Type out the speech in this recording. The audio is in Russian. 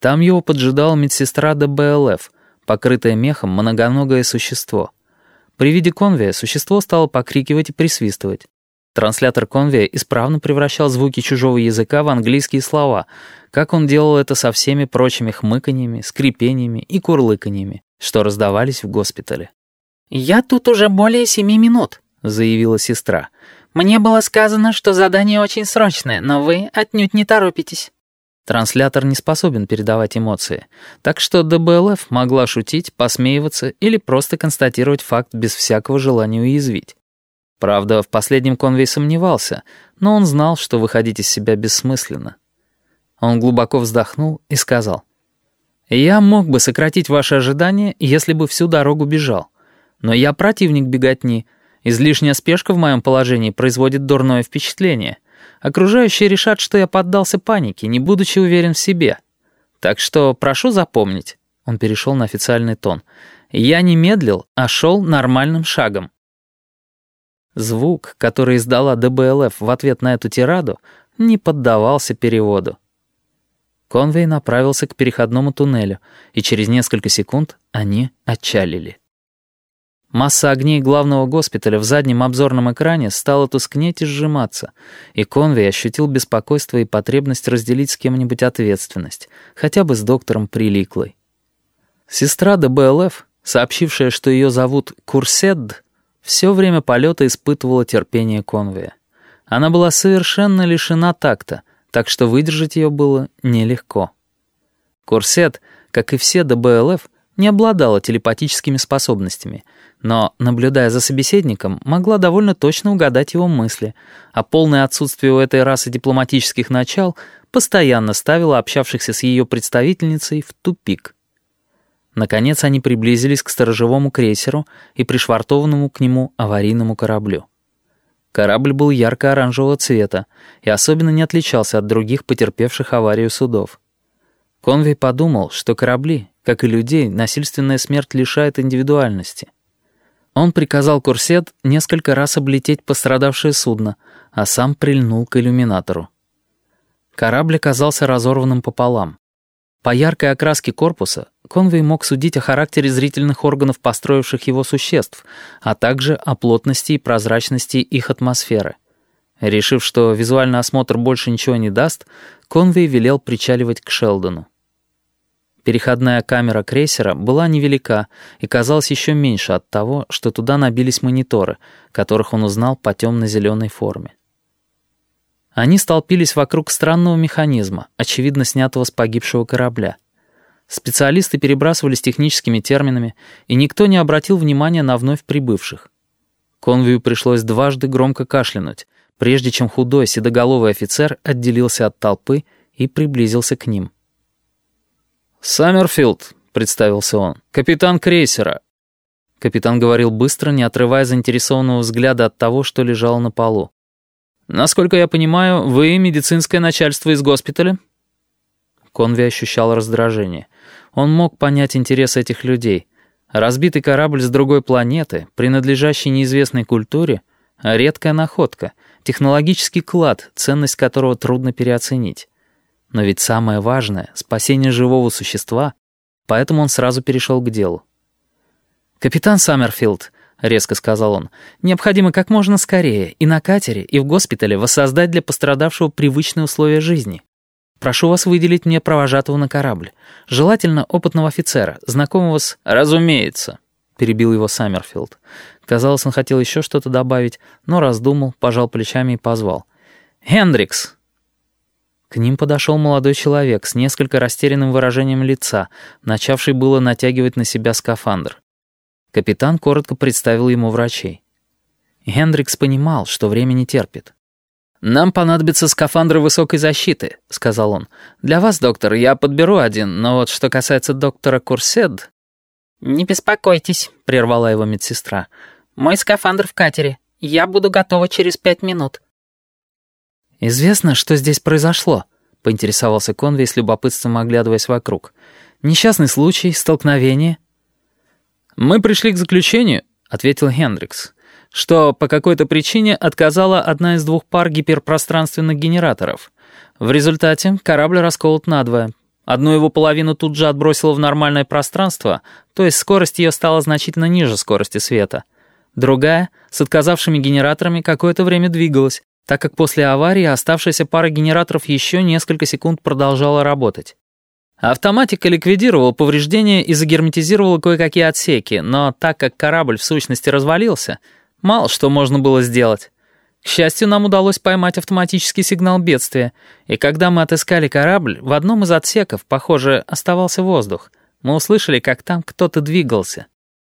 Там его поджидала медсестра ДБЛФ, покрытое мехом многоногое существо. При виде конвия существо стало покрикивать и присвистывать. Транслятор конвия исправно превращал звуки чужого языка в английские слова, как он делал это со всеми прочими хмыканьями, скрипениями и курлыканьями, что раздавались в госпитале. «Я тут уже более семи минут», — заявила сестра. «Мне было сказано, что задание очень срочное, но вы отнюдь не торопитесь». Транслятор не способен передавать эмоции, так что ДБЛФ могла шутить, посмеиваться или просто констатировать факт без всякого желания уязвить. Правда, в последнем Конвей сомневался, но он знал, что выходить из себя бессмысленно. Он глубоко вздохнул и сказал, «Я мог бы сократить ваши ожидания, если бы всю дорогу бежал. Но я противник беготни. Излишняя спешка в моем положении производит дурное впечатление». Окружающие решат, что я поддался панике, не будучи уверен в себе. Так что прошу запомнить». Он перешел на официальный тон. «Я не медлил, а шел нормальным шагом». Звук, который издала ДБЛФ в ответ на эту тираду, не поддавался переводу. Конвей направился к переходному туннелю, и через несколько секунд они отчалили. Масса огней главного госпиталя в заднем обзорном экране стала тускнеть и сжиматься, и Конвей ощутил беспокойство и потребность разделить с кем-нибудь ответственность, хотя бы с доктором Приликлой. Сестра ДБЛФ, сообщившая, что ее зовут Курсед, все время полета испытывала терпение Конвея. Она была совершенно лишена такта, так что выдержать ее было нелегко. Курсет, как и все ДБЛФ, не обладала телепатическими способностями, но, наблюдая за собеседником, могла довольно точно угадать его мысли, а полное отсутствие у этой расы дипломатических начал постоянно ставило общавшихся с ее представительницей в тупик. Наконец они приблизились к сторожевому крейсеру и пришвартованному к нему аварийному кораблю. Корабль был ярко-оранжевого цвета и особенно не отличался от других потерпевших аварию судов. Конвей подумал, что корабли, как и людей, насильственная смерть лишает индивидуальности. Он приказал Курсет несколько раз облететь пострадавшее судно, а сам прильнул к иллюминатору. Корабль оказался разорванным пополам. По яркой окраске корпуса Конвей мог судить о характере зрительных органов построивших его существ, а также о плотности и прозрачности их атмосферы. Решив, что визуальный осмотр больше ничего не даст, Конвей велел причаливать к Шелдону. Переходная камера крейсера была невелика и казалась еще меньше от того, что туда набились мониторы, которых он узнал по темно-зеленой форме. Они столпились вокруг странного механизма, очевидно снятого с погибшего корабля. Специалисты перебрасывались техническими терминами, и никто не обратил внимания на вновь прибывших. Конвию пришлось дважды громко кашлянуть, прежде чем худой седоголовый офицер отделился от толпы и приблизился к ним. «Саммерфилд», — представился он, — «капитан крейсера». Капитан говорил быстро, не отрывая заинтересованного взгляда от того, что лежало на полу. «Насколько я понимаю, вы медицинское начальство из госпиталя?» Конви ощущал раздражение. Он мог понять интерес этих людей. Разбитый корабль с другой планеты, принадлежащий неизвестной культуре, редкая находка, технологический клад, ценность которого трудно переоценить. Но ведь самое важное — спасение живого существа, поэтому он сразу перешел к делу. «Капитан Саммерфилд», — резко сказал он, — «необходимо как можно скорее и на катере, и в госпитале воссоздать для пострадавшего привычные условия жизни. Прошу вас выделить мне провожатого на корабль. Желательно опытного офицера, знакомого с...» «Разумеется», — перебил его Саммерфилд. Казалось, он хотел еще что-то добавить, но раздумал, пожал плечами и позвал. «Хендрикс!» К ним подошел молодой человек с несколько растерянным выражением лица, начавший было натягивать на себя скафандр. Капитан коротко представил ему врачей. Хендрикс понимал, что время не терпит. «Нам понадобятся скафандры высокой защиты», — сказал он. «Для вас, доктор, я подберу один, но вот что касается доктора Курсед...» «Не беспокойтесь», — прервала его медсестра. «Мой скафандр в катере. Я буду готова через пять минут». «Известно, что здесь произошло?» — поинтересовался Конвей с любопытством, оглядываясь вокруг. «Несчастный случай, столкновение?» «Мы пришли к заключению», — ответил Хендрикс, «что по какой-то причине отказала одна из двух пар гиперпространственных генераторов. В результате корабль расколот надвое. Одну его половину тут же отбросило в нормальное пространство, то есть скорость ее стала значительно ниже скорости света. Другая, с отказавшими генераторами, какое-то время двигалась, так как после аварии оставшаяся пара генераторов еще несколько секунд продолжала работать. Автоматика ликвидировала повреждения и загерметизировала кое-какие отсеки, но так как корабль в сущности развалился, мало что можно было сделать. К счастью, нам удалось поймать автоматический сигнал бедствия, и когда мы отыскали корабль, в одном из отсеков, похоже, оставался воздух. Мы услышали, как там кто-то двигался.